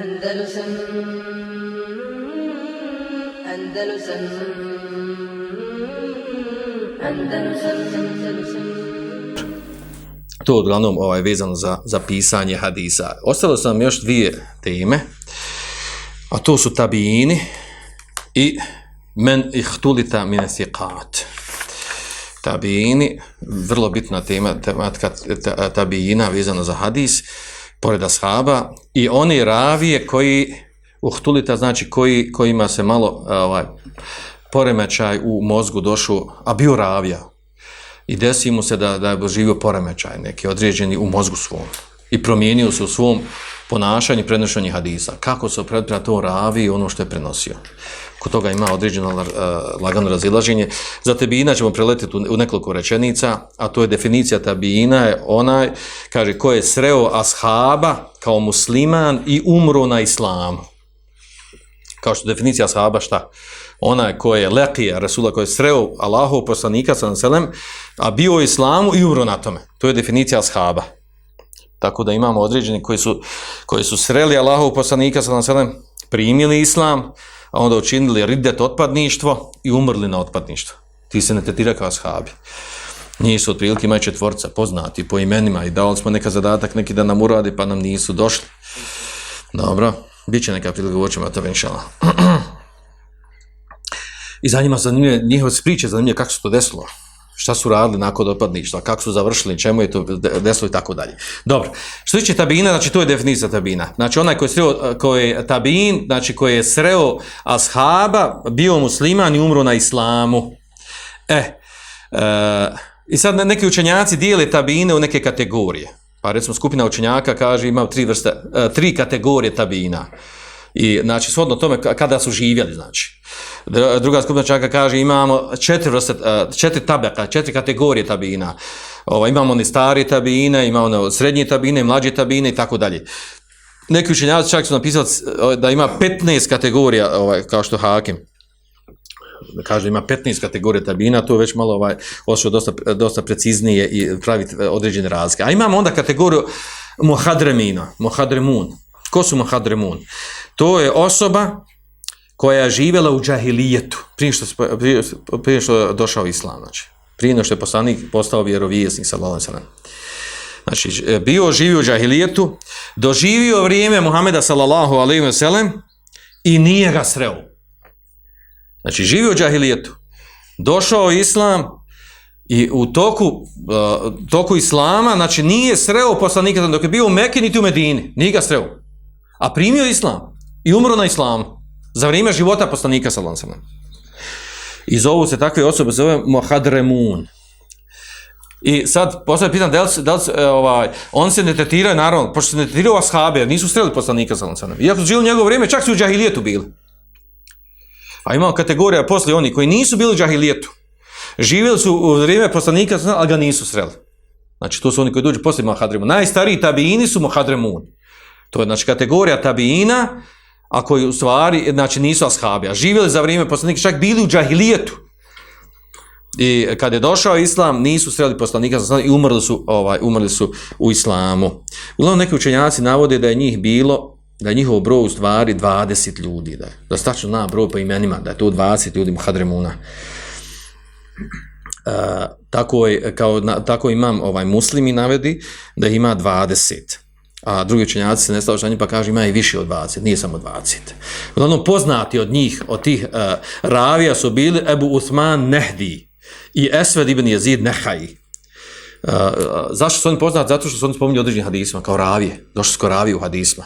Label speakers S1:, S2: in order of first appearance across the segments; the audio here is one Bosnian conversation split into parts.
S1: Andalusam Andalusam Andalusam Andalusam
S2: To uglavnom ovaj, vezano za, za pisanje hadisa. Ostalo su nam još dvije teme, a to su tabijini i men ihtulita mine siqat. Tabijini, vrlo bitna tema, tematika tabijina vezano za hadis, pored ashaba, i oni ravije koji, uhtulita znači koji, kojima se malo e, ovaj, poremećaj u mozgu došao, a bio ravija, i desi mu se da, da je doživio poremećaj neki određeni u mozgu svom i promijenio se u svom ponašanju prenošenju hadisa. Kako se opredpira to ravi ono što je prenosio. Kod toga ima određeno uh, lagano razilaženje. Za tebina ćemo preletiti u, nekoliko rečenica, a to je definicija tabina je onaj, kaže, ko je sreo ashaba kao musliman i umro na islamu. Kao što definicija ashaba šta? Ona ko je lekija Rasula, koji je sreo Allahov poslanika sallam selem, a bio u islamu i umro na tome. To je definicija ashaba. Tako da imamo određeni koji su, koji su sreli Allahov poslanika sallam selem, primili islam, a onda učinili ridet otpadništvo i umrli na otpadništvo. Ti se ne tetira kao ashabi. Njih su otprilike imaju četvorca, poznati po imenima i dali smo neka zadatak neki da nam uradi pa nam nisu došli. Dobro, bit će neka prilika uočima to inšala. I za njima zanimljive, njihove priče zanimljive kako se to desilo. Šta su radili nakon dopadništva, kako su završili, čemu je to desilo i tako dalje. Dobro, što tiče tabina, znači to je definicija tabina. Znači onaj koji je, sreo, koji je tabin, znači koji je sreo ashaba, bio musliman i umro na islamu. E, e i sad neki učenjaci dijele tabine u neke kategorije. Pa recimo skupina učenjaka kaže ima tri vrste, e, tri kategorije tabina. I znači shodno tome kada su živjeli, znači. Druga skupina čaka kaže imamo četiri vrste, e, četiri tabaka, četiri kategorije tabina. Ovaj imamo ni stari tabine, imamo ono srednje tabine, mlađe tabine i tako dalje. Neki učenjaci čak su napisali e, da ima 15 kategorija, ovaj kao što Hakim kaže ima 15 kategorija tabina, to je već malo ovaj ošao dosta dosta preciznije i pravi e, određene razlike. A imamo onda kategoriju muhadremina, muhadremun. Ko su muhadremun? To je osoba koja je živjela u džahilijetu, prije što, prije, prije što je došao islam, znači, prije što je poslanik postao vjerovijesnik, sallallahu alaihi Znači, e, bio živio u džahilijetu, doživio vrijeme Muhameda, sallallahu alaihi sallam, i nije ga sreo. Znači, živio u džahilijetu, došao islam, i u toku, uh, toku islama, znači, nije sreo poslanika, dok je bio u Mekke, niti u Medini, nije ga sreo. A primio islam i umro na islamu za vrijeme života poslanika sallallahu alejhi ve sellem. I zovu se takve osobe zove muhadremun. I sad poslije pitan da li, da li e, ovaj on se ne tretiraju, naravno pošto se ne tretiraju ashabe, nisu streli poslanika sallallahu alejhi ve sellem. Iako su živjeli njegovo vrijeme, čak su u džahilijetu bili. A imamo kategorija posle oni koji nisu bili u džahilijetu. Živjeli su u vrijeme poslanika, ali ga nisu sreli. Znači, to su oni koji dođu poslije Muhadremun. Najstariji tabijini su Muhadremun. To je znači kategorija tabijina, a koji u stvari znači nisu ashabi, a živjeli za vrijeme poslanika, čak bili u džahilijetu. I kad je došao islam, nisu sreli poslanika i umrli su, ovaj, umrli su u islamu. Uglavnom neki učenjaci navode da je njih bilo, da je njihov broj u stvari 20 ljudi, da je, da stačno zna broj po imenima, da je to 20 ljudi muhadremuna. E, tako, je, kao, na, tako imam ovaj muslimi navedi da ima 20 a drugi učenjaci se ne stavljaju njim pa kaže ima i više od 20, nije samo 20. Uglavnom poznati od njih, od tih uh, ravija su bili Ebu Usman Nehdi i Esved ibn Jezid Nehaji. Uh, e, zašto su oni poznati? Zato što su oni spominjali određenih hadisma, kao ravije. Došli su kao ravije u hadisma.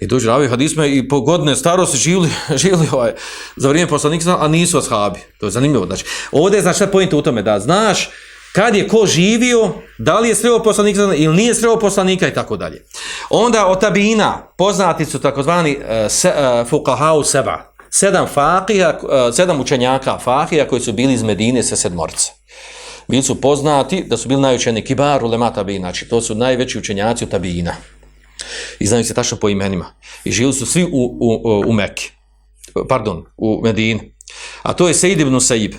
S2: I dođu ravije u hadisma i po godine starosti živili, živili ovaj, za vrijeme poslanika, a nisu ashabi. To je zanimljivo. Znači, ovdje je znači šta pojenta u tome, da znaš kad je ko živio, da li je sreo poslanika ili nije sreo poslanika i tako dalje. Onda od tabina poznati su takozvani uh, se, uh, seba, sedam fakija, uh, eh, sedam učenjaka fakija koji su bili iz Medine sa sedmorca. Bili su poznati da su bili najučeni kibar u lema tabina, znači to su najveći učenjaci u tabina. I znaju se tačno po imenima. I žili su svi u, u, u Mekke, pardon, u Medini. A to je Sejid ibn Saib,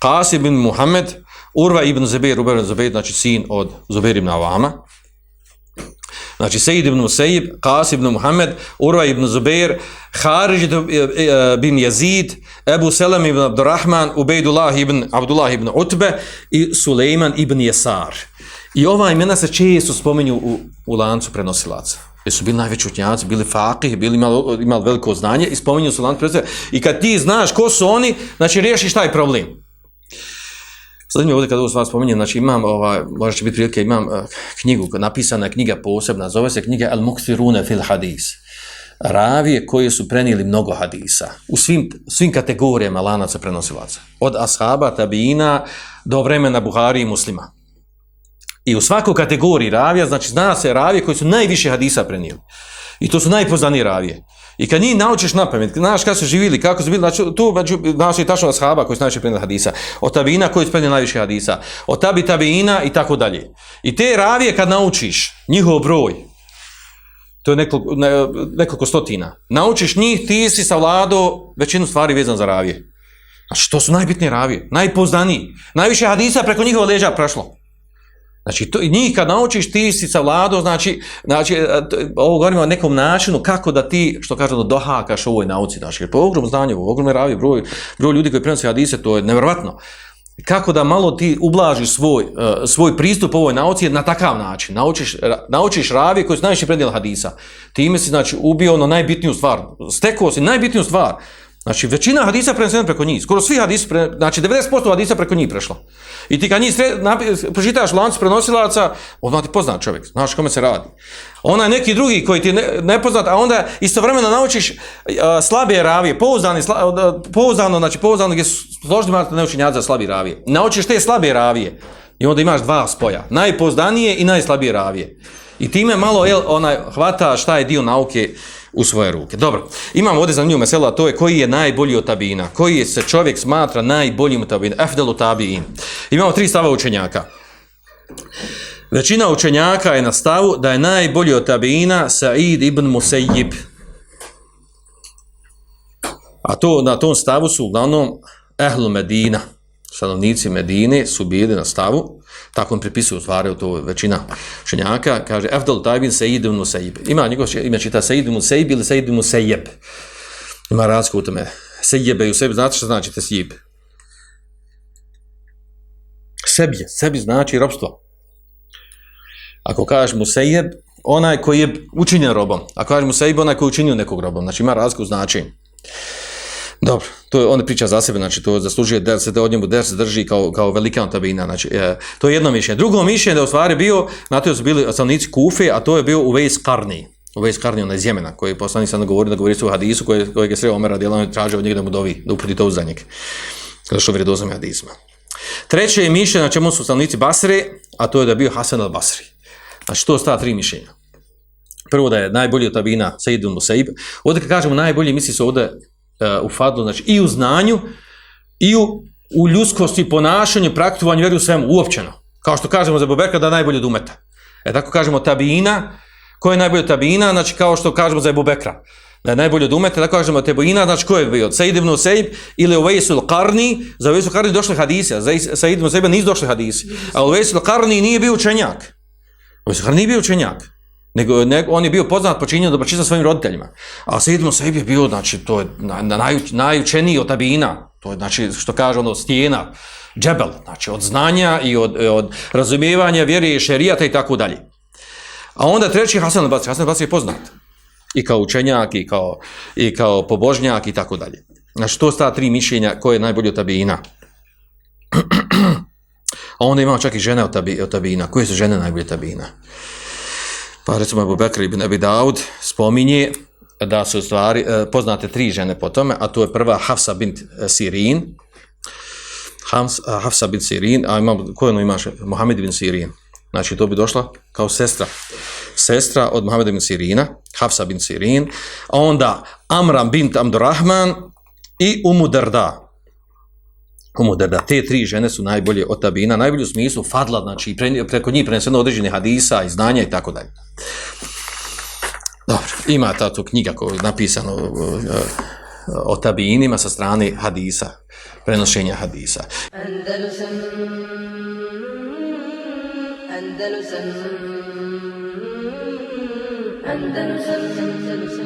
S2: Qasim ibn Muhammed, Urva ibn Zubair, Urva ibn Zubair, znači sin od Zubair ibn Avama. Znači, Sejid ibn Musaib, Qas ibn Muhammed, Urva ibn Zubair, Harij bin Yazid, e, e, Ebu Selam ibn Abdurrahman, Ubejdullah ibn Abdullah ibn Utbe i Sulejman ibn Jesar. I ova imena se često spominju u, u lancu prenosilaca. Jer su bili najveći učenjaci, bili fakih, bili imali, imali veliko znanje i spominju su lancu prenosilaca. I kad ti znaš ko su oni, znači riješiš taj problem. Sad mi ovdje kada ovo s vas spominjem, znači imam, ovaj, možda će biti prilike, imam uh, knjigu, napisana knjiga posebna, zove se knjiga Al Muqtirune fil Hadis. Ravije koje su prenijeli mnogo hadisa u svim, svim kategorijama lanaca prenosilaca. Od ashaba, tabina do vremena Buhari i muslima. I u svakoj kategoriji ravija, znači zna se ravije koji su najviše hadisa prenijeli. I to su najpoznanije ravije. I kad njih naučiš na pamet, znaš kako su živili, kako su bili, znači tu znači, znaš i tačno ashaba koji su najviše prenijeli hadisa, od tabina koji su prenijeli najviše hadisa, od tabi tabina i tako dalje. I te ravije kad naučiš njihov broj, to je nekoliko, ne, nekoliko stotina, naučiš njih, ti si savladao većinu stvari vezan za ravije. Znači, to su najbitnije ravije, najpoznaniji. najviše hadisa preko njihova leđa prošlo. Znači, to, njih kad naučiš, ti si savladao, znači, znači, e, ovo govorimo o nekom načinu kako da ti, što kažemo, dohakaš ovoj nauci, znači, po ogromnom znanju, ogromne ravi, broj, broj ljudi koji prenosi hadise, to je nevjerovatno. Kako da malo ti ublažiš svoj, uh, svoj pristup ovoj nauci na takav način. Naučiš, ra, naučiš ravi koji su najviše predijel hadisa. Time si, znači, ubio ono najbitniju stvar. Stekao si najbitniju stvar. Znači, većina hadisa prenesena preko njih. Skoro svi hadisi, pre, znači 90% hadisa preko njih prešla. I ti kad njih pročitaš lancu prenosilaca, odmah ti poznat čovjek, znaš kome se radi. Ona je neki drugi koji ti ne, ne poznat, a onda istovremeno naučiš e, uh, slabije ravije, pouzdani, sla, uh, pouzdano, znači pouzdano gdje su složni marta ne učinjati za slabije ravije. Naučiš te slabije ravije i onda imaš dva spoja, najpouzdanije i najslabije ravije. I time malo jel, onaj, hvata šta je dio nauke u svoje ruke. Dobro, imamo ovdje zanimljivu meselu, a to je koji je najbolji od tabina. Koji je se čovjek smatra najboljim od tabina. Efdelu tabiin. Imamo tri stava učenjaka. Većina učenjaka je na stavu da je najbolji od tabina Sa'id ibn Musejib. A to na tom stavu su uglavnom Ehlu Medina. Stanovnici Medine su bili na stavu tako on pripisuju stvari u to većina šenjaka, kaže Efdal Tajbin Sejid ibn Musaib. Ima njegov ime čita Sejid ibn Musaib ili Sejid ibn Musajib. Ima razliku u tome. Sejjebe i u sebi, znate što znači tesjib? Sebi, sebi znači robstvo. Ako kažeš Musajib, onaj koji je učinjen robom. Ako kažeš Musajib, onaj koji je učinio nekog robom. Znači ima razliku značenja. Dobro, to je, on priča za sebe, znači to zaslužuje da se od njemu der se drži kao, kao velikan tabina, znači e, to je jedno mišljenje. Drugo mišljenje da je u stvari bio, na to su bili stanovnici Kufe, a to je bio Uvejs Karni, Uvejs Karni, onaj iz Jemena, koji je poslanik sad govori, da govori su u hadisu, koje, kojeg je sreo Omer djelano i traže od njega da mu dovi, da uputi to za njeg, kada što vrijed hadizma. Treće je mišljenje na čemu su stanovnici Basre, a to je da je bio Hasan al Basri. Znači to sta tri mišljenja. Prvo da je najbolji od tabina Sejidun Musaib. Ovdje kad kažemo najbolji, misli se ovdje u fadlu, znači i u znanju, i u, u ljudskosti, ponašanju, praktovanju, vjeru svemu, uopćeno. Kao što kažemo za Bobeka da je najbolje od umeta. E tako kažemo tabina, ko je najbolje tabina, znači kao što kažemo za Bubekra. Da je najbolje od umeta, tako kažemo tabina, znači ko je bio? Sejid ibn Usejb ili Uvejsul Qarni, za Uvejsul Karni došli hadise, za Sejid ibn Usejba nisu došli hadise, A Uvejsul Qarni nije bio učenjak. Uvejsul Qarni nije bio učenjak nego ne, on je bio poznat počinio dobročinstva svojim roditeljima. A Sejid Musaib je bio, znači, to je na, na naj, najučeniji od tabina, to je, znači, što kaže ono, stijena, džebel, znači, od znanja i od, od razumijevanja vjere i šerijata i tako dalje. A onda treći Hasan al-Basri, Hasan al-Basri je poznat. I kao učenjak, i kao, i kao pobožnjak, i tako dalje. Znači, to sta tri mišljenja koje je najbolje od tabina. A onda imamo čak i žene od, tabi, od tabina. Koje su žene najbolje tabina? Pa recimo Abu Bekr ibn Abi Daud spominje da su stvari e, poznate tri žene po tome, a to je prva Hafsa bint e, Sirin, Hams, e, Hafsa bint Sirin, a imam, ko ono imaš? Mohamed bin Sirin. Znači to bi došla kao sestra. Sestra od Mohameda bin Sirina, Hafsa bin Sirin, a onda Amram bint Amdurrahman i Umu Darda. Umu da Te tri žene su najbolje od tabina, najbolje u smislu fadla, znači pre, preko njih preneseno određene hadisa i znanja i tako dalje. Dobro, ima ta tu knjiga koja je napisano uh, uh, o tabinima sa strane hadisa, prenošenja hadisa.
S1: Andalusam Andalusam Andalusam Andalusam